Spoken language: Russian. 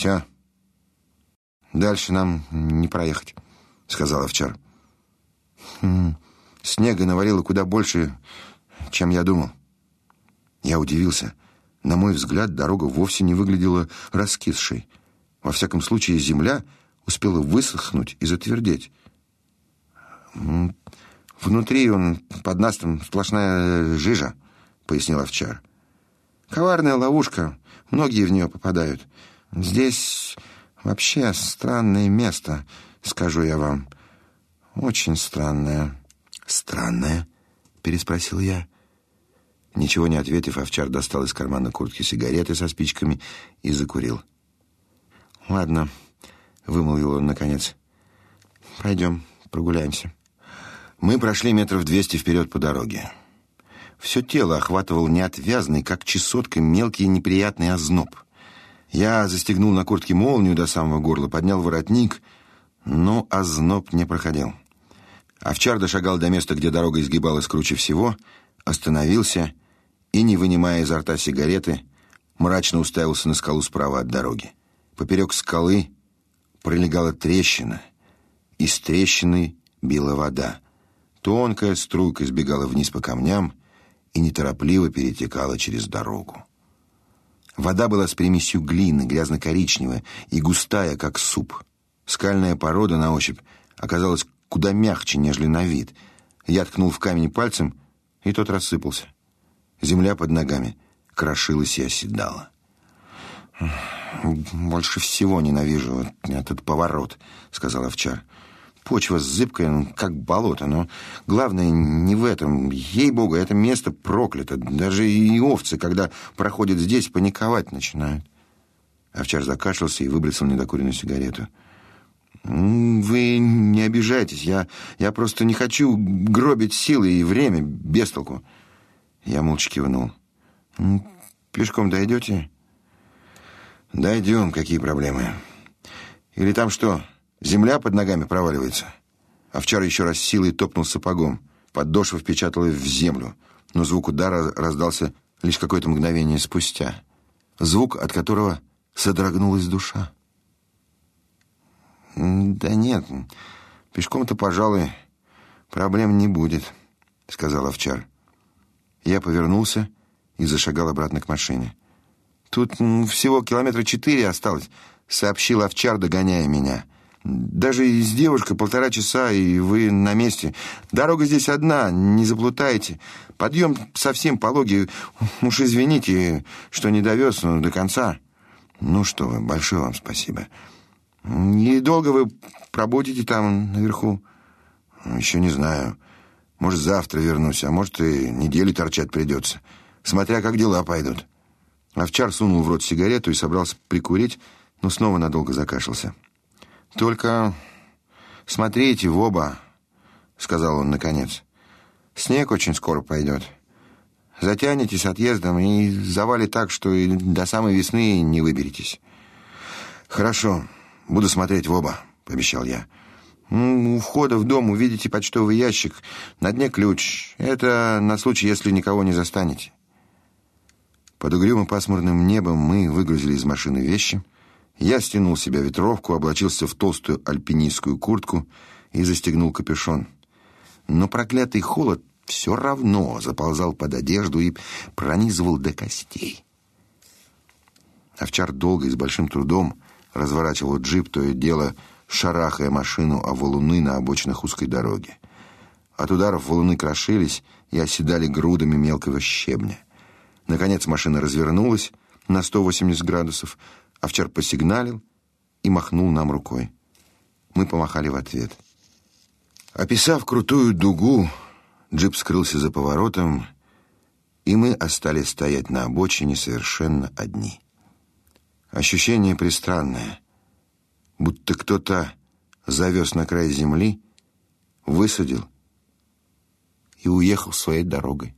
Все. Дальше нам не проехать, сказал овчар. Хм, снега навалило куда больше, чем я думал. Я удивился. На мой взгляд, дорога вовсе не выглядела раскисшей. Во всяком случае, земля успела высохнуть и затвердеть. Внутри он под настом сплошная жижа, пояснил овчар. Коварная ловушка, многие в нее попадают. Здесь вообще странное место, скажу я вам. Очень странное. Странное? переспросил я. Ничего не ответив, овчар достал из кармана куртки сигареты со спичками и закурил. «Ладно», — вымолвил он наконец. «Пойдем, прогуляемся». Мы прошли метров двести вперед по дороге. Все тело охватывал неотвязный, как чесотка, мелкий неприятный озноб. Я застегнул на куртке молнию до самого горла, поднял воротник, но озноб не проходил. Овчар дошагал до места, где дорога изгибалась круче всего, остановился и, не вынимая изо рта сигареты, мрачно уставился на скалу справа от дороги. Поперек скалы пролегала трещина. Из трещины била вода. Тонкая струйка сбегала вниз по камням и неторопливо перетекала через дорогу. Вода была с примесью глины, грязно-коричневая и густая, как суп. Скальная порода на ощупь оказалась куда мягче, нежели на вид. Я ткнул в камень пальцем, и тот рассыпался. Земля под ногами крошилась и оседала. «Больше всего ненавижу этот поворот», — сказал овчар. «Почва зыбкая, как болото, но главное не в этом. Ей-богу, это место проклято. Даже и овцы, когда проходят здесь, паниковать начинают». Овчар закашлялся и выбросил недокуренную сигарету. «Вы не обижайтесь, я, я просто не хочу гробить силы и время без толку». Я молча кивнул. «Пешком дойдете?» Дойдем, какие проблемы. Или там что, земля под ногами проваливается? Овчар еще раз силой топнул сапогом. Подошва впечатала в землю, но звук удара раздался лишь какое-то мгновение спустя. Звук, от которого содрогнулась душа. «Да нет, пешком-то, пожалуй, проблем не будет», — сказал овчар. Я повернулся и зашагал обратно к машине. Тут всего километра четыре осталось, сообщил овчар, догоняя меня. Даже из девушка полтора часа, и вы на месте. Дорога здесь одна, не заплутайте. Подъем совсем пологий. Уж извините, что не довез но до конца. Ну что вы, большое вам спасибо. И долго вы пробудете там наверху? Еще не знаю. Может, завтра вернусь, а может, и неделю торчать придется. Смотря как дела пойдут. Овчар сунул в рот сигарету и собрался прикурить, но снова надолго закашлялся. «Только смотрите в оба», — сказал он наконец. «Снег очень скоро пойдет. Затянетесь отъездом и завалит так, что и до самой весны не выберетесь». «Хорошо, буду смотреть в оба», — пообещал я. «У входа в дом увидите почтовый ящик, на дне ключ. Это на случай, если никого не застанете». Под угрюмо пасмурным небом мы выгрузили из машины вещи. Я стянул себя ветровку, облачился в толстую альпинистскую куртку и застегнул капюшон. Но проклятый холод все равно заползал под одежду и пронизывал до костей. Овчар долго и с большим трудом разворачивал джип, то и дело шарахая машину о валуны на обочинах узкой дороги. От ударов валуны крошились и оседали грудами мелкого щебня. Наконец машина развернулась на 180 градусов, овчар посигналил и махнул нам рукой. Мы помахали в ответ. Описав крутую дугу, джип скрылся за поворотом, и мы остались стоять на обочине совершенно одни. Ощущение пристранное, будто кто-то завез на край земли, высадил и уехал своей дорогой.